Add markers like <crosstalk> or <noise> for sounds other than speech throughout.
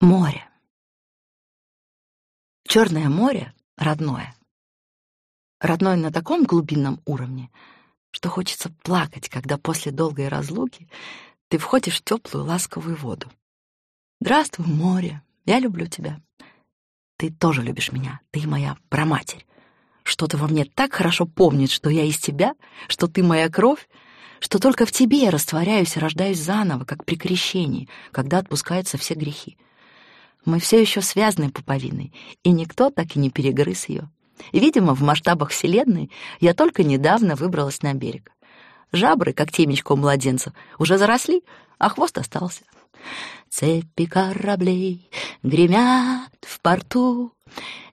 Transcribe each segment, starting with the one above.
Море. Черное море родное. Родное на таком глубинном уровне, что хочется плакать, когда после долгой разлуки ты входишь в теплую ласковую воду. Здравствуй, море, я люблю тебя. Ты тоже любишь меня, ты моя проматерь. Что-то во мне так хорошо помнит, что я из тебя, что ты моя кровь, что только в тебе я растворяюсь и рождаюсь заново, как при крещении, когда отпускаются все грехи. Мы все еще связаны пуповиной, и никто так и не перегрыз ее. видимо, в масштабах Вселенной я только недавно выбралась на берег. Жабры, как темечко у младенцев, уже заросли, а хвост остался. Цепи кораблей гремят в порту,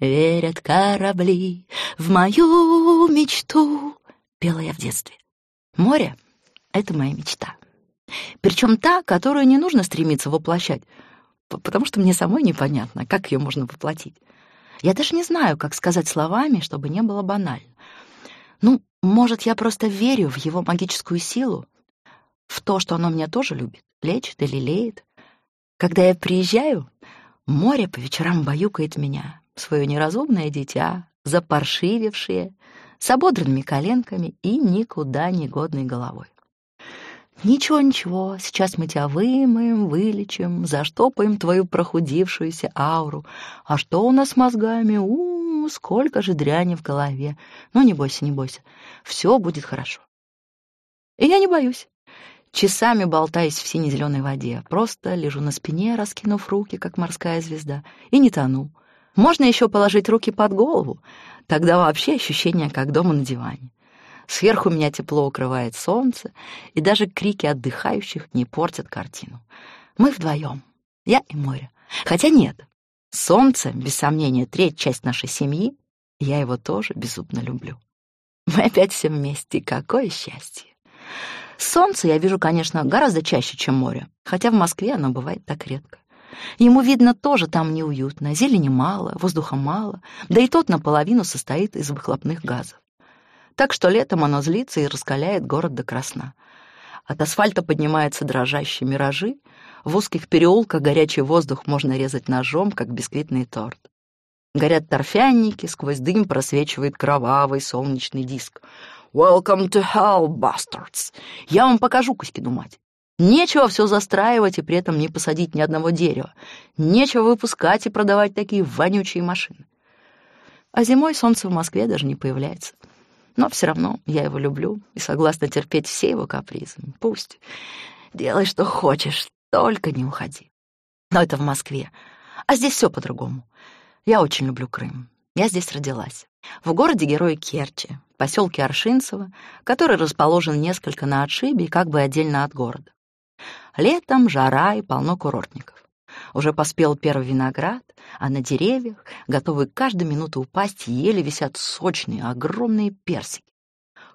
Верят корабли в мою мечту. Пела я в детстве. Море — это моя мечта. Причем та, которую не нужно стремиться воплощать, потому что мне самой непонятно, как ее можно воплотить. Я даже не знаю, как сказать словами, чтобы не было банально. Ну, может, я просто верю в его магическую силу, в то, что оно меня тоже любит, лечит и лелеет. Когда я приезжаю, море по вечерам баюкает меня, свое неразумное дитя, запаршивившее, с ободранными коленками и никуда не годной головой. «Ничего, ничего, сейчас мы тебя вымоем, вылечим, заштопаем твою прохудившуюся ауру. А что у нас с мозгами? -у сколько же дряни в голове. Ну, не бойся, не бойся, все будет хорошо». И я не боюсь. Часами болтаюсь в сине-зеленой воде, просто лежу на спине, раскинув руки, как морская звезда, и не тону. Можно еще положить руки под голову, тогда вообще ощущение, как дома на диване. Сверху меня тепло укрывает солнце, и даже крики отдыхающих не портят картину. Мы вдвоем, я и море. Хотя нет, солнце, без сомнения, треть часть нашей семьи, я его тоже безумно люблю. Мы опять все вместе, какое счастье! Солнце я вижу, конечно, гораздо чаще, чем море, хотя в Москве оно бывает так редко. Ему, видно, тоже там неуютно, зелени мало, воздуха мало, да и тот наполовину состоит из выхлопных газов так что летом оно злится и раскаляет город до красна. От асфальта поднимаются дрожащие миражи, в узких переулках горячий воздух можно резать ножом, как бисквитный торт. Горят торфянники, сквозь дым просвечивает кровавый солнечный диск. «Welcome to hell, bastards!» Я вам покажу Кузькину мать. Нечего все застраивать и при этом не посадить ни одного дерева. Нечего выпускать и продавать такие вонючие машины. А зимой солнце в Москве даже не появляется. Но все равно я его люблю и согласна терпеть все его капризы. Пусть. Делай, что хочешь, только не уходи. Но это в Москве. А здесь все по-другому. Я очень люблю Крым. Я здесь родилась. В городе Герои Керчи, поселке Аршинцево, который расположен несколько на отшибе и как бы отдельно от города. Летом жара и полно курортников. Уже поспел первый виноград, а на деревьях, готовые каждую минуту упасть, еле висят сочные, огромные персики.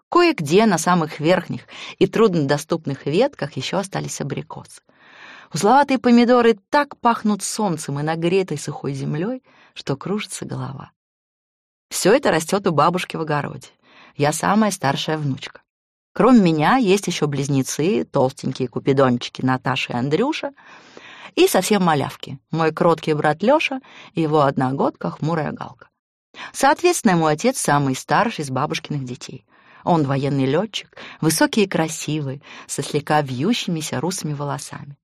Кое-где на самых верхних и труднодоступных ветках еще остались абрикосы. Узловатые помидоры так пахнут солнцем и нагретой сухой землей, что кружится голова. Все это растет у бабушки в огороде. Я самая старшая внучка. Кроме меня есть еще близнецы, толстенькие купидончики Наташа и Андрюша — и совсем малявки, мой кроткий брат Лёша его одногодка хмурая Галка. Соответственно, мой отец самый старший из бабушкиных детей. Он военный летчик, высокий и красивый, со слегка вьющимися русыми волосами.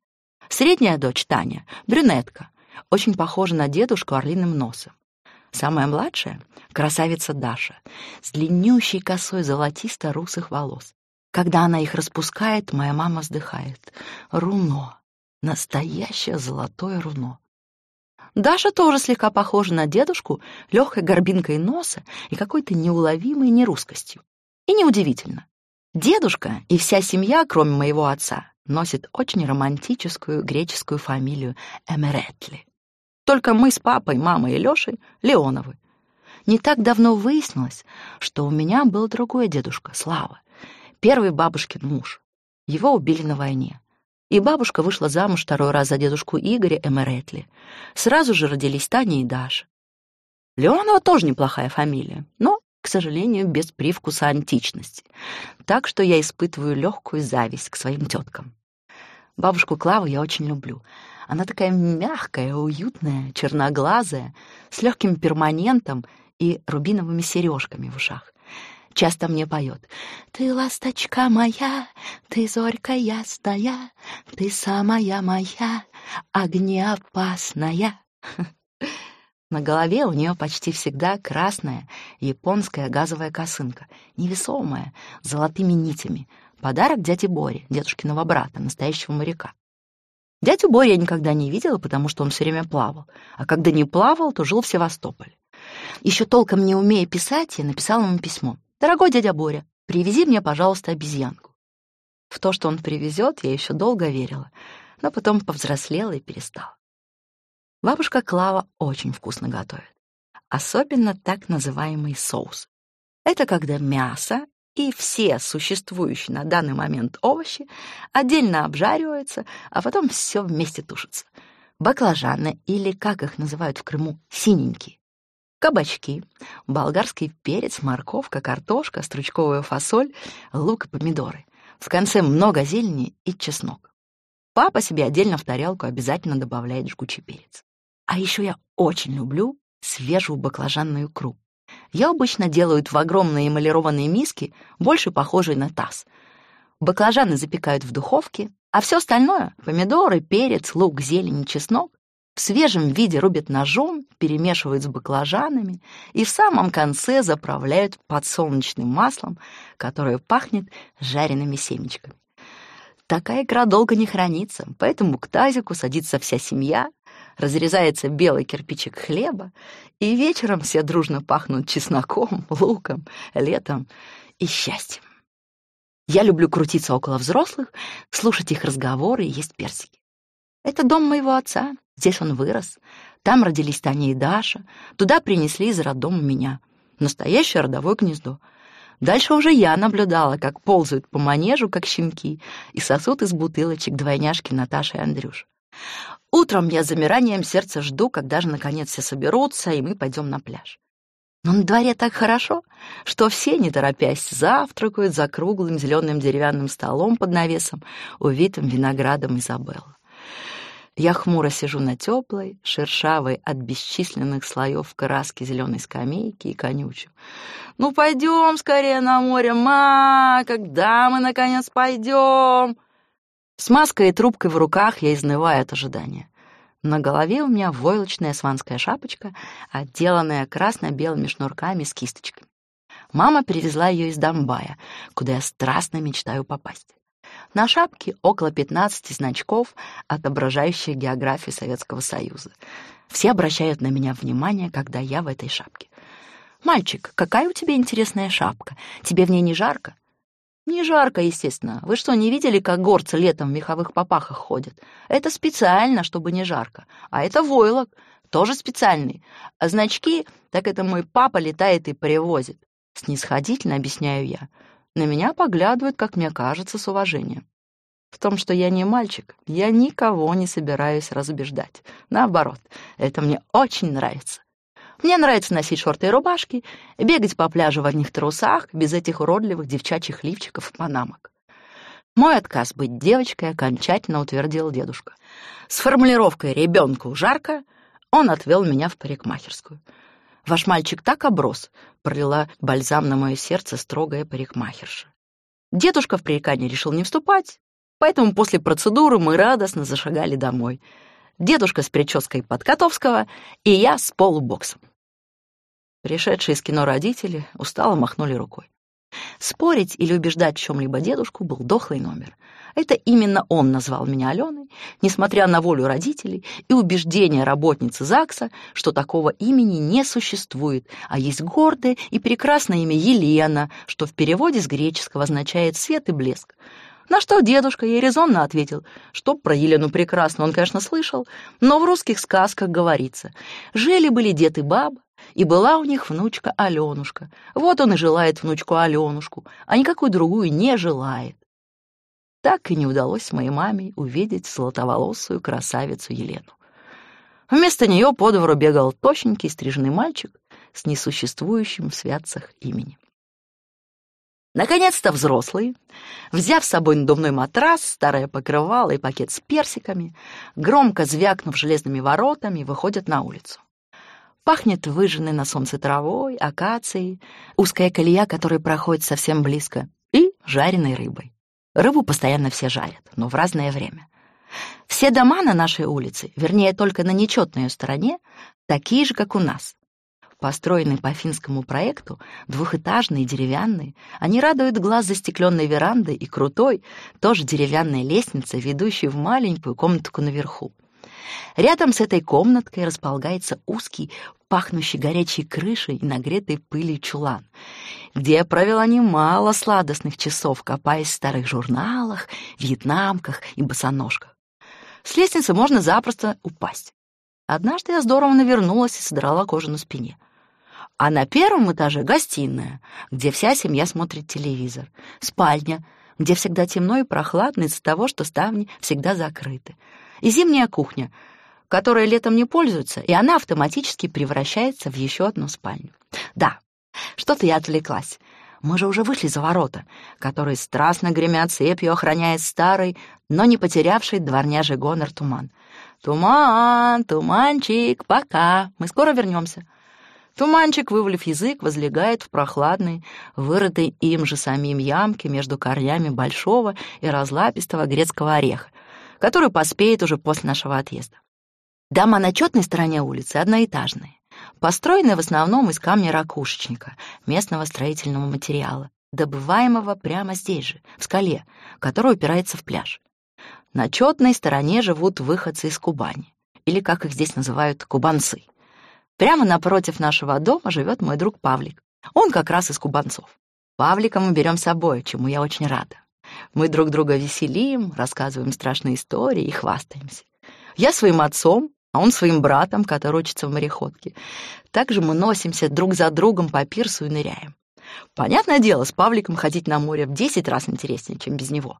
Средняя дочь Таня, брюнетка, очень похожа на дедушку орлиным носом. Самая младшая — красавица Даша, с длиннющей косой золотисто-русых волос. Когда она их распускает, моя мама вздыхает. Руно. Настоящее золотое руно. Даша тоже слегка похожа на дедушку, легкой горбинкой носа и какой-то неуловимой нерусскостью. И неудивительно. Дедушка и вся семья, кроме моего отца, носит очень романтическую греческую фамилию Эмеретли. Только мы с папой, мамой и Лешей — Леоновы. Не так давно выяснилось, что у меня был другой дедушка, Слава, первый бабушкин муж. Его убили на войне и бабушка вышла замуж второй раз за дедушку Игоря Эмеретли. Сразу же родились Таня и Даша. Леонова тоже неплохая фамилия, но, к сожалению, без привкуса античности. Так что я испытываю легкую зависть к своим теткам. Бабушку Клаву я очень люблю. Она такая мягкая, уютная, черноглазая, с легким перманентом и рубиновыми сережками в ушах. Часто мне поет «Ты ласточка моя, ты зорька ясная, ты самая моя, огнеопасная». На голове у нее почти всегда красная японская газовая косынка, невесомая, с золотыми нитями. Подарок дяде Боре, дедушкиного брата, настоящего моряка. Дядю Борю я никогда не видела, потому что он все время плавал. А когда не плавал, то жил в Севастополе. Еще толком не умея писать, я написала ему письмо. «Дорогой дядя Боря, привези мне, пожалуйста, обезьянку». В то, что он привезет, я еще долго верила, но потом повзрослела и перестала. Бабушка Клава очень вкусно готовит. Особенно так называемый соус. Это когда мясо и все существующие на данный момент овощи отдельно обжариваются, а потом все вместе тушится. Баклажаны, или, как их называют в Крыму, синенькие. Кабачки, болгарский перец, морковка, картошка, стручковая фасоль, лук и помидоры. В конце много зелени и чеснок. Папа себе отдельно в тарелку обязательно добавляет жгучий перец. А еще я очень люблю свежую баклажанную икру. Ее обычно делают в огромные эмалированные миски, больше похожие на таз. Баклажаны запекают в духовке, а все остальное — помидоры, перец, лук, зелень и чеснок — в свежем виде рубят ножом, перемешивают с баклажанами и в самом конце заправляют подсолнечным маслом, которое пахнет жареными семечками. Такая икра долго не хранится, поэтому к тазику садится вся семья, разрезается белый кирпичик хлеба, и вечером все дружно пахнут чесноком, <laughs> луком, летом и счастьем. Я люблю крутиться около взрослых, слушать их разговоры и есть персики. Это дом моего отца, здесь он вырос. Там родились Таня и Даша, туда принесли из роддома меня. Настоящее родовое гнездо. Дальше уже я наблюдала, как ползают по манежу, как щенки, и сосут из бутылочек двойняшки Наташа и Андрюш. Утром я замиранием сердца жду, когда же наконец все соберутся, и мы пойдем на пляж. Но на дворе так хорошо, что все, не торопясь, завтракают за круглым зеленым деревянным столом под навесом, увитым виноградом Изабелла. Я хмуро сижу на теплой, шершавой от бесчисленных слоев краски зеленой скамейки и конючу. «Ну, пойдем скорее на море, ма! Когда мы, наконец, пойдем?» С маской и трубкой в руках я изнываю от ожидания. На голове у меня войлочная сванская шапочка, отделанная красно-белыми шнурками с кисточками. Мама привезла ее из Домбая, куда я страстно мечтаю попасть. На шапке около 15 значков, отображающих географию Советского Союза. Все обращают на меня внимание, когда я в этой шапке. «Мальчик, какая у тебя интересная шапка? Тебе в ней не жарко?» Не жарко, естественно. Вы что, не видели, как горцы летом в меховых попахах ходят? Это специально, чтобы не жарко. А это войлок, тоже специальный. А значки, так это мой папа летает и привозит. Снисходительно объясняю я. На меня поглядывают, как мне кажется, с уважением. В том, что я не мальчик, я никого не собираюсь разубеждать. Наоборот, это мне очень нравится. Мне нравится носить шорты и рубашки, бегать по пляжу в одних трусах, без этих уродливых девчачьих лифчиков и панамок. Мой отказ быть девочкой окончательно утвердил дедушка. С формулировкой «ребенку жарко» он отвел меня в парикмахерскую. «Ваш мальчик так оброс», — пролила бальзам на мое сердце строгая парикмахерша. Дедушка в пререкание решил не вступать, поэтому после процедуры мы радостно зашагали домой. Дедушка с прической Подкотовского и я с полубоксом. Пришедшие из кино родители устало махнули рукой. Спорить или убеждать в чем-либо дедушку был дохлый номер. Это именно он назвал меня Аленой, несмотря на волю родителей и убеждения работницы ЗАГСа, что такого имени не существует, а есть гордое и прекрасное имя Елена, что в переводе с греческого означает «свет и блеск». На что дедушка ей резонно ответил, что про Елену прекрасно он, конечно, слышал, но в русских сказках говорится «Жили-были дед и баба, и была у них внучка Аленушка. Вот он и желает внучку Аленушку, а никакую другую не желает. Так и не удалось моей маме увидеть золотоволосую красавицу Елену. Вместо нее по двору бегал тощенький стриженный мальчик с несуществующим в святцах именем. Наконец-то взрослые, взяв с собой надувной матрас, старое покрывало и пакет с персиками, громко звякнув железными воротами, выходят на улицу. Пахнет выжженной на солнце травой, акацией, узкая колея, которая проходит совсем близко, и жареной рыбой. Рыбу постоянно все жарят, но в разное время. Все дома на нашей улице, вернее, только на нечетной стороне, такие же, как у нас. Построенные по финскому проекту, двухэтажные, деревянные, они радуют глаз застекленной верандой и крутой, тоже деревянной лестницей, ведущей в маленькую комнатку наверху. Рядом с этой комнаткой располагается узкий, пахнущий горячей крышей и нагретой пылью чулан, где я провела немало сладостных часов, копаясь в старых журналах, вьетнамках и босоножках. С лестницы можно запросто упасть. Однажды я здорово навернулась и содрала кожу на спине. А на первом этаже гостиная, где вся семья смотрит телевизор, спальня, где всегда темно и прохладно из-за того, что ставни всегда закрыты, и зимняя кухня, которая летом не пользуется, и она автоматически превращается в еще одну спальню. Да, что-то я отвлеклась. Мы же уже вышли за ворота, которые страстно гремят цепью, охраняет старый, но не потерявший дворняжий гонор туман. «Туман, туманчик, пока, мы скоро вернемся». Туманчик, вывалив язык, возлегает в прохладной, вырытой им же самим ямке между корнями большого и разлапистого грецкого ореха, который поспеет уже после нашего отъезда. Дома на четной стороне улицы одноэтажные, построенные в основном из камня ракушечника, местного строительного материала, добываемого прямо здесь же, в скале, которая упирается в пляж. На четной стороне живут выходцы из Кубани, или, как их здесь называют, кубанцы. Прямо напротив нашего дома живет мой друг Павлик. Он как раз из кубанцов. Павлика мы берем с собой, чему я очень рада. Мы друг друга веселим, рассказываем страшные истории и хвастаемся. Я своим отцом, а он своим братом, который учится в мореходке. Также мы носимся друг за другом по пирсу и ныряем. Понятное дело, с Павликом ходить на море в 10 раз интереснее, чем без него.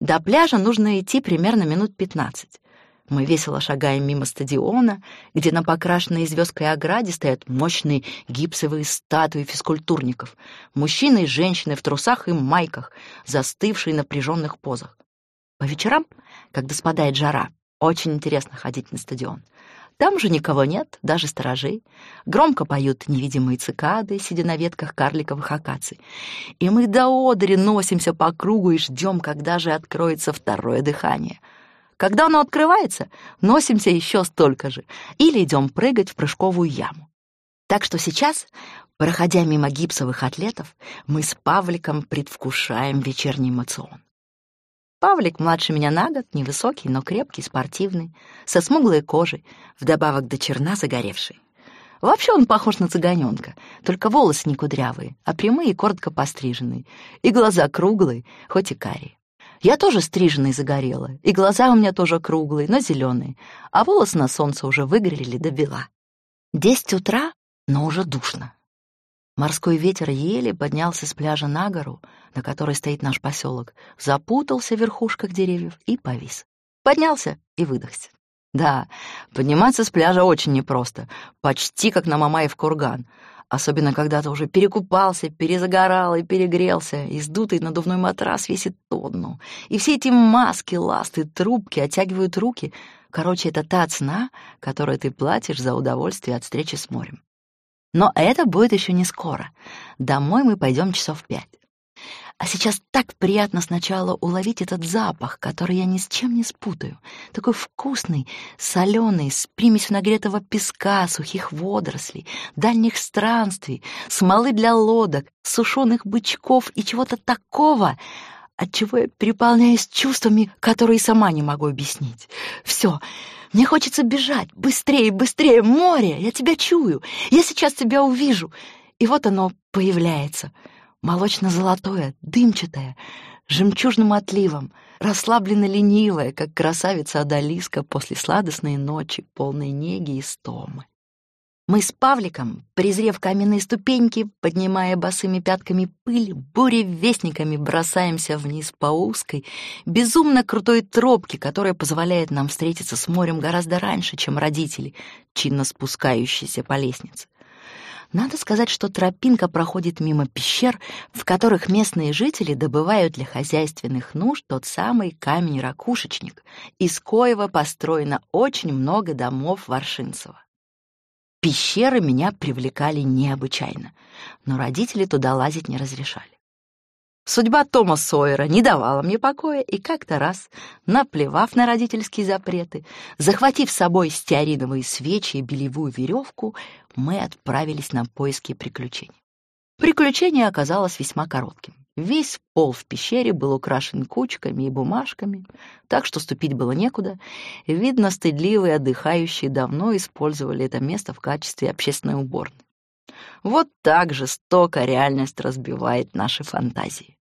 До пляжа нужно идти примерно минут 15. Мы весело шагаем мимо стадиона, где на покрашенной звездкой ограде стоят мощные гипсовые статуи физкультурников, мужчины и женщины в трусах и майках, застывшие в напряженных позах. По вечерам, когда спадает жара, очень интересно ходить на стадион. Там же никого нет, даже сторожей. Громко поют невидимые цикады, сидя на ветках карликовых акаций. И мы до одери носимся по кругу и ждем, когда же откроется второе дыхание — когда оно открывается, носимся еще столько же или идем прыгать в прыжковую яму. Так что сейчас, проходя мимо гипсовых атлетов, мы с Павликом предвкушаем вечерний эмоцион. Павлик младше меня на год, невысокий, но крепкий, спортивный, со смуглой кожей, вдобавок до черна загоревший. Вообще он похож на цыганенка, только волосы не кудрявые, а прямые и коротко постриженные, и глаза круглые, хоть и карие. Я тоже стрижена и загорела, и глаза у меня тоже круглые, но зеленые, а волосы на солнце уже выгорели до бела. Десять утра, но уже душно. Морской ветер еле поднялся с пляжа на гору, на которой стоит наш поселок, запутался в верхушках деревьев и повис. Поднялся и выдохся. Да, подниматься с пляжа очень непросто, почти как на Мамаев курган, Особенно, когда ты уже перекупался, перезагорал и перегрелся, и сдутый надувной матрас весит тонну. И все эти маски, ласты, трубки оттягивают руки. Короче, это та цена, которую ты платишь за удовольствие от встречи с морем. Но это будет еще не скоро. Домой мы пойдем часов пять. А сейчас так приятно сначала уловить этот запах, который я ни с чем не спутаю. Такой вкусный, соленый, с примесью нагретого песка, сухих водорослей, дальних странствий, смолы для лодок, сушеных бычков и чего-то такого, от чего я переполняюсь чувствами, которые сама не могу объяснить. Все, мне хочется бежать, быстрее, быстрее, море, я тебя чую, я сейчас тебя увижу. И вот оно появляется — молочно-золотое, дымчатое, жемчужным отливом, расслабленно-ленивое, как красавица Адалиска после сладостной ночи, полной неги и стомы. Мы с Павликом, презрев каменные ступеньки, поднимая босыми пятками пыль, буревестниками бросаемся вниз по узкой, безумно крутой тропке, которая позволяет нам встретиться с морем гораздо раньше, чем родители, чинно спускающиеся по лестнице. Надо сказать, что тропинка проходит мимо пещер, в которых местные жители добывают для хозяйственных нужд тот самый камень-ракушечник, из коего построено очень много домов Варшинцева. Пещеры меня привлекали необычайно, но родители туда лазить не разрешали. Судьба Тома Сойера не давала мне покоя, и как-то раз, наплевав на родительские запреты, захватив с собой стеариновые свечи и белевую веревку, мы отправились на поиски приключений. Приключение оказалось весьма коротким. Весь пол в пещере был украшен кучками и бумажками, так что ступить было некуда. Видно, стыдливые отдыхающие давно использовали это место в качестве общественной уборной. Вот так жестоко реальность разбивает наши фантазии.